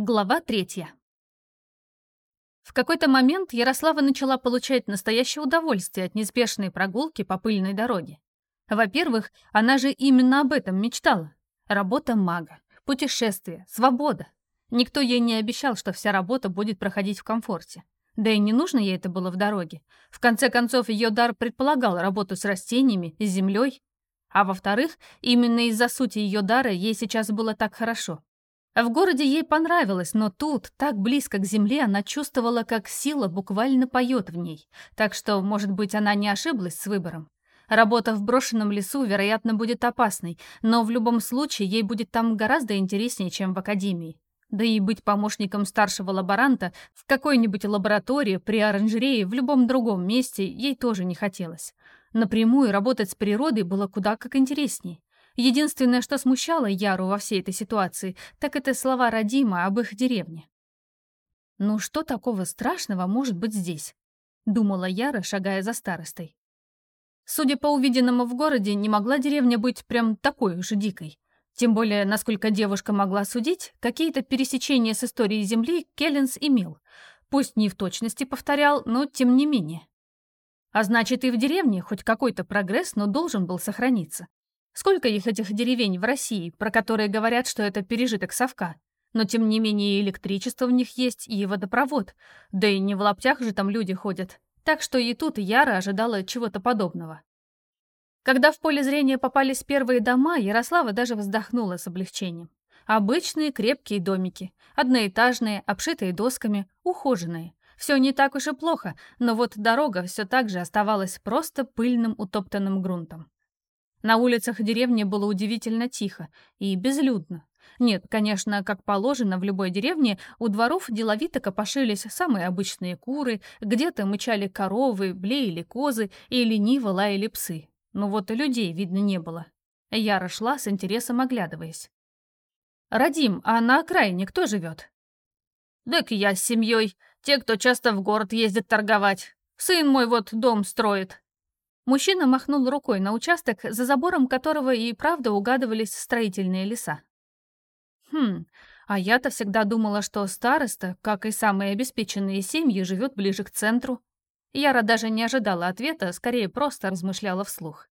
Глава третья. В какой-то момент Ярослава начала получать настоящее удовольствие от неспешной прогулки по пыльной дороге. Во-первых, она же именно об этом мечтала. Работа мага, путешествие, свобода. Никто ей не обещал, что вся работа будет проходить в комфорте. Да и не нужно ей это было в дороге. В конце концов, ее дар предполагал работу с растениями, с землей. А во-вторых, именно из-за сути ее дара ей сейчас было так хорошо. В городе ей понравилось, но тут, так близко к земле, она чувствовала, как сила буквально поет в ней. Так что, может быть, она не ошиблась с выбором. Работа в брошенном лесу, вероятно, будет опасной, но в любом случае ей будет там гораздо интереснее, чем в академии. Да и быть помощником старшего лаборанта в какой-нибудь лаборатории, при оранжерее, в любом другом месте ей тоже не хотелось. Напрямую работать с природой было куда как интереснее. Единственное, что смущало Яру во всей этой ситуации, так это слова Радима об их деревне. «Ну что такого страшного может быть здесь?» — думала Яра, шагая за старостой. Судя по увиденному в городе, не могла деревня быть прям такой уж дикой. Тем более, насколько девушка могла судить, какие-то пересечения с историей Земли Келленс имел. Пусть не в точности повторял, но тем не менее. А значит, и в деревне хоть какой-то прогресс, но должен был сохраниться. Сколько их этих деревень в России, про которые говорят, что это пережиток совка? Но тем не менее электричество в них есть, и водопровод. Да и не в лаптях же там люди ходят. Так что и тут Яра ожидала чего-то подобного. Когда в поле зрения попались первые дома, Ярослава даже вздохнула с облегчением. Обычные крепкие домики, одноэтажные, обшитые досками, ухоженные. Все не так уж и плохо, но вот дорога все так же оставалась просто пыльным утоптанным грунтом. На улицах деревни было удивительно тихо и безлюдно. Нет, конечно, как положено в любой деревне, у дворов деловито копошились самые обычные куры, где-то мычали коровы, блеяли козы и лениво лаяли псы. Но вот и людей видно не было. Яра шла с интересом оглядываясь. «Радим, а на окраине кто живет?» «Так я с семьей. Те, кто часто в город ездит торговать. Сын мой вот дом строит», Мужчина махнул рукой на участок, за забором которого и правда угадывались строительные леса. Хм, а я-то всегда думала, что староста, как и самые обеспеченные семьи, живет ближе к центру. Яра даже не ожидала ответа, скорее просто размышляла вслух.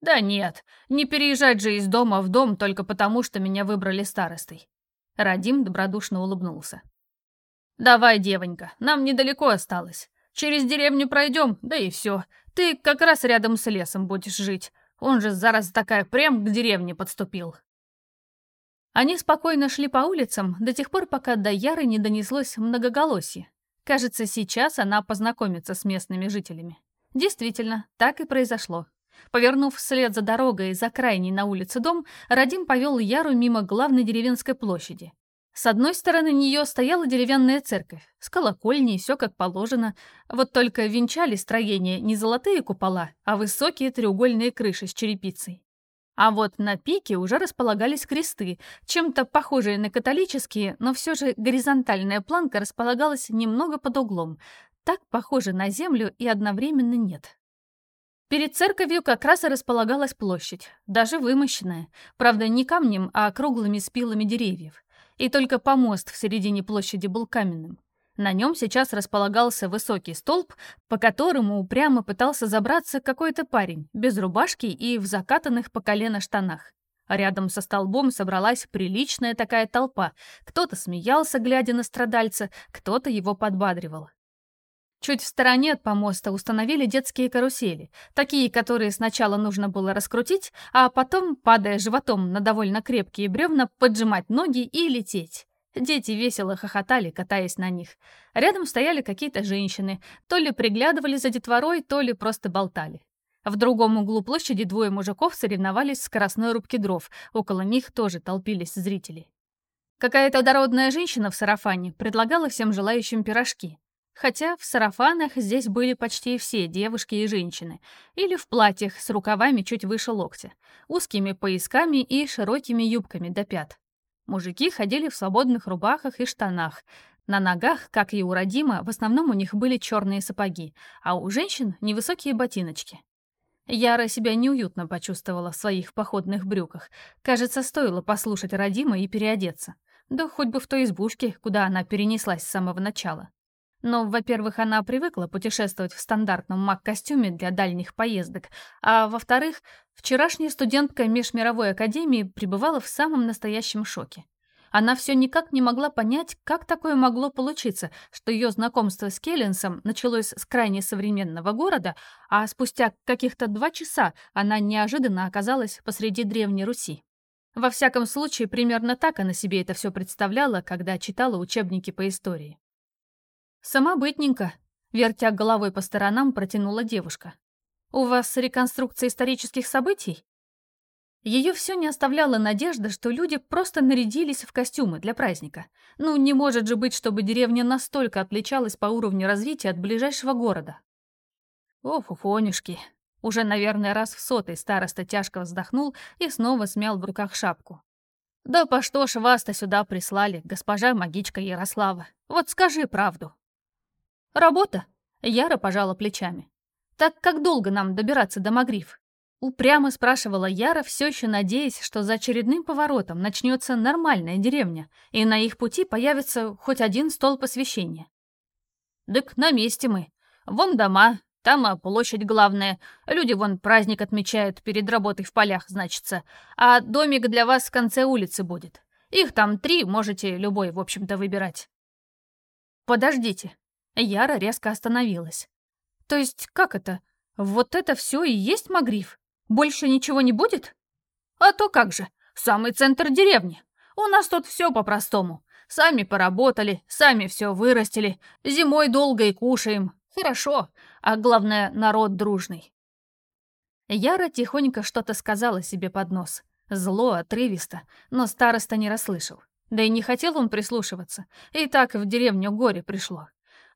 «Да нет, не переезжать же из дома в дом только потому, что меня выбрали старостой». Радим добродушно улыбнулся. «Давай, девонька, нам недалеко осталось. Через деревню пройдем, да и все. Ты как раз рядом с лесом будешь жить. Он же зараз такая прям к деревне подступил. Они спокойно шли по улицам до тех пор, пока до Яры не донеслось многоголосие. Кажется, сейчас она познакомится с местными жителями. Действительно, так и произошло. Повернув вслед за дорогой за крайний на улице дом, Радим повел Яру мимо главной деревенской площади. С одной стороны нее стояла деревянная церковь, с колокольней, все как положено, вот только венчали строение не золотые купола, а высокие треугольные крыши с черепицей. А вот на пике уже располагались кресты, чем-то похожие на католические, но все же горизонтальная планка располагалась немного под углом, так похоже на землю и одновременно нет. Перед церковью как раз и располагалась площадь, даже вымощенная, правда не камнем, а круглыми спилами деревьев и только помост в середине площади был каменным. На нем сейчас располагался высокий столб, по которому упрямо пытался забраться какой-то парень, без рубашки и в закатанных по колено штанах. рядом со столбом собралась приличная такая толпа. Кто-то смеялся, глядя на страдальца, кто-то его подбадривал. Чуть в стороне от помоста установили детские карусели, такие, которые сначала нужно было раскрутить, а потом, падая животом на довольно крепкие бревна, поджимать ноги и лететь. Дети весело хохотали, катаясь на них. Рядом стояли какие-то женщины, то ли приглядывали за детворой, то ли просто болтали. В другом углу площади двое мужиков соревновались в скоростной рубке дров, около них тоже толпились зрители. Какая-то дородная женщина в сарафане предлагала всем желающим пирожки. Хотя в сарафанах здесь были почти все девушки и женщины, или в платьях с рукавами чуть выше локтя, узкими поясками и широкими юбками до пят. Мужики ходили в свободных рубахах и штанах. На ногах, как и у Родима, в основном у них были черные сапоги, а у женщин — невысокие ботиночки. Яра себя неуютно почувствовала в своих походных брюках. Кажется, стоило послушать Родима и переодеться. да хоть бы в той избушке, куда она перенеслась с самого начала. Но, во-первых, она привыкла путешествовать в стандартном маг-костюме для дальних поездок, а во-вторых, вчерашняя студентка Межмировой академии пребывала в самом настоящем шоке. Она все никак не могла понять, как такое могло получиться, что ее знакомство с Келлинсом началось с крайне современного города, а спустя каких-то два часа она неожиданно оказалась посреди Древней Руси. Во всяком случае, примерно так она себе это все представляла, когда читала учебники по истории. «Самобытненько», — вертя головой по сторонам, протянула девушка. «У вас реконструкция исторических событий?» Ее все не оставляла надежда, что люди просто нарядились в костюмы для праздника. Ну, не может же быть, чтобы деревня настолько отличалась по уровню развития от ближайшего города. Ох, уфонюшки. Уже, наверное, раз в сотый староста тяжко вздохнул и снова смял в руках шапку. «Да по что ж вас-то сюда прислали, госпожа магичка Ярослава? Вот скажи правду». «Работа?» — Яра пожала плечами. «Так как долго нам добираться до Магриф?» Упрямо спрашивала Яра, все еще надеясь, что за очередным поворотом начнется нормальная деревня, и на их пути появится хоть один стол посвящения. «Так на месте мы. Вон дома, там а, площадь главная. Люди вон праздник отмечают, перед работой в полях, значится. А домик для вас в конце улицы будет. Их там три, можете любой, в общем-то, выбирать». «Подождите», Яра резко остановилась. «То есть как это? Вот это все и есть Магриф? Больше ничего не будет?» «А то как же, самый центр деревни. У нас тут все по-простому. Сами поработали, сами все вырастили, зимой долго и кушаем. Хорошо, а главное, народ дружный». Яра тихонько что-то сказала себе под нос. Зло, отрывисто, но староста не расслышал. Да и не хотел он прислушиваться. И так в деревню горе пришло.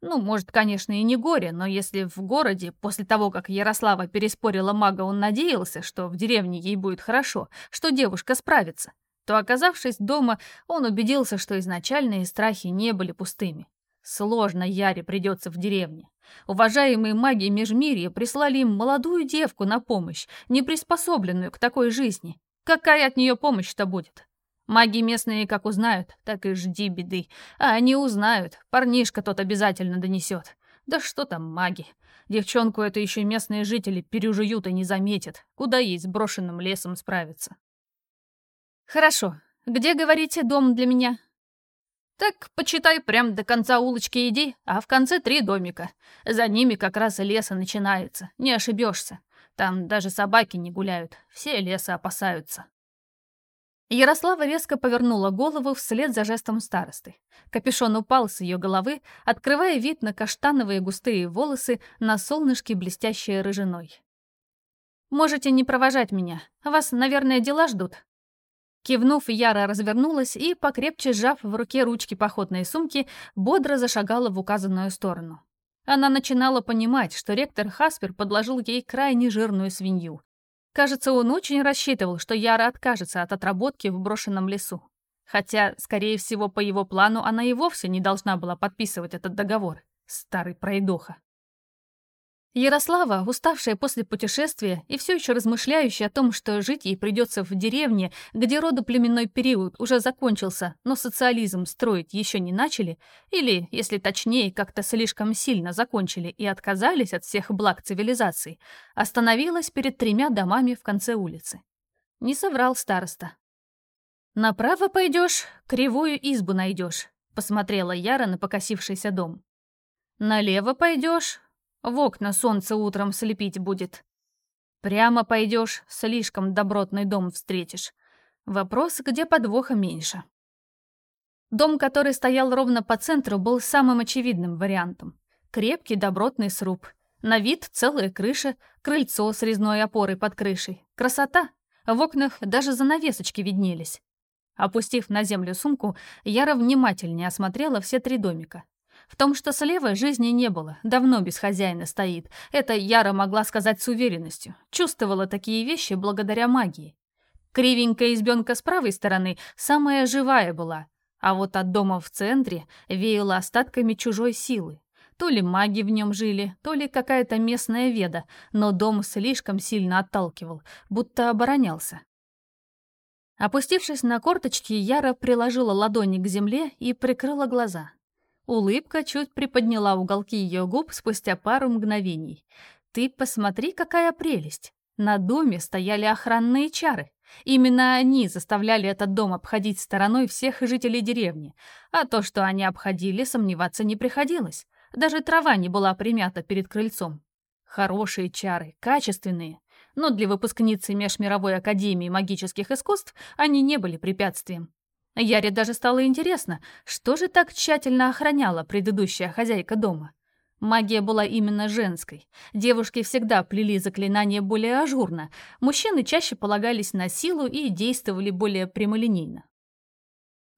Ну, может, конечно, и не горе, но если в городе, после того, как Ярослава переспорила мага, он надеялся, что в деревне ей будет хорошо, что девушка справится, то, оказавшись дома, он убедился, что изначальные страхи не были пустыми. Сложно Яре придется в деревне. Уважаемые маги Межмирья прислали им молодую девку на помощь, не приспособленную к такой жизни. Какая от нее помощь-то будет? Маги местные как узнают, так и жди беды. А они узнают, парнишка тот обязательно донесет. Да что там маги? Девчонку это еще местные жители пережуют и не заметят. Куда ей с брошенным лесом справиться? Хорошо. Где, говорите, дом для меня? Так, почитай, прям до конца улочки иди, а в конце три домика. За ними как раз и леса начинается, не ошибешься. Там даже собаки не гуляют, все леса опасаются. Ярослава резко повернула голову вслед за жестом старосты. Капюшон упал с ее головы, открывая вид на каштановые густые волосы, на солнышке, блестящие рыжиной. «Можете не провожать меня. Вас, наверное, дела ждут». Кивнув, Яра развернулась и, покрепче сжав в руке ручки походной сумки, бодро зашагала в указанную сторону. Она начинала понимать, что ректор Хаспер подложил ей крайне жирную свинью. Кажется, он очень рассчитывал, что Яра откажется от отработки в брошенном лесу. Хотя, скорее всего, по его плану она и вовсе не должна была подписывать этот договор. Старый пройдоха. Ярослава, уставшая после путешествия и все еще размышляющая о том, что жить ей придется в деревне, где родоплеменной период уже закончился, но социализм строить еще не начали, или, если точнее, как-то слишком сильно закончили и отказались от всех благ цивилизации, остановилась перед тремя домами в конце улицы. Не соврал староста. «Направо пойдешь, кривую избу найдешь», — посмотрела Яра на покосившийся дом. «Налево пойдешь, в окна солнце утром слепить будет. Прямо пойдешь, слишком добротный дом встретишь. Вопрос, где подвоха меньше. Дом, который стоял ровно по центру, был самым очевидным вариантом. Крепкий добротный сруб. На вид целая крыша, крыльцо с резной опорой под крышей. Красота! В окнах даже занавесочки виднелись. Опустив на землю сумку, Яра внимательнее осмотрела все три домика. В том, что слева жизни не было, давно без хозяина стоит. Это Яра могла сказать с уверенностью. Чувствовала такие вещи благодаря магии. Кривенькая избенка с правой стороны самая живая была, а вот от дома в центре веяло остатками чужой силы. То ли маги в нем жили, то ли какая-то местная веда, но дом слишком сильно отталкивал, будто оборонялся. Опустившись на корточки, Яра приложила ладони к земле и прикрыла глаза. Улыбка чуть приподняла уголки ее губ спустя пару мгновений. «Ты посмотри, какая прелесть! На доме стояли охранные чары. Именно они заставляли этот дом обходить стороной всех жителей деревни, а то, что они обходили, сомневаться не приходилось. Даже трава не была примята перед крыльцом. Хорошие чары, качественные, но для выпускницы Межмировой Академии Магических Искусств они не были препятствием. Яре даже стало интересно, что же так тщательно охраняла предыдущая хозяйка дома. Магия была именно женской. Девушки всегда плели заклинания более ажурно, мужчины чаще полагались на силу и действовали более прямолинейно.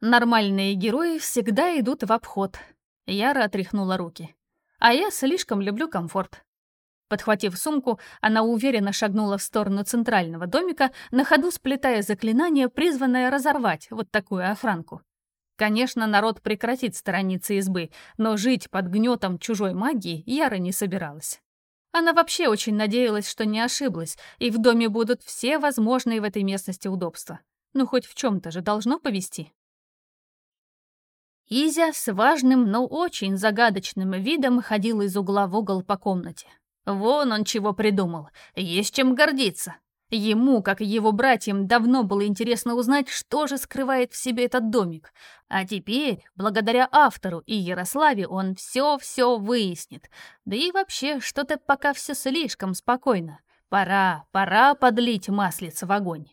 Нормальные герои всегда идут в обход. Яра отряхнула руки. А я слишком люблю комфорт. Подхватив сумку, она уверенно шагнула в сторону центрального домика, на ходу сплетая заклинание, призванное разорвать вот такую охранку. Конечно, народ прекратит сторониться избы, но жить под гнетом чужой магии Яра не собиралась. Она вообще очень надеялась, что не ошиблась, и в доме будут все возможные в этой местности удобства. Ну, хоть в чем-то же должно повести. Изя с важным, но очень загадочным видом ходила из угла в угол по комнате. Вон он чего придумал. Есть чем гордиться. Ему, как и его братьям, давно было интересно узнать, что же скрывает в себе этот домик. А теперь, благодаря автору и Ярославе, он все-все выяснит. Да и вообще, что-то пока все слишком спокойно. Пора, пора подлить маслица в огонь.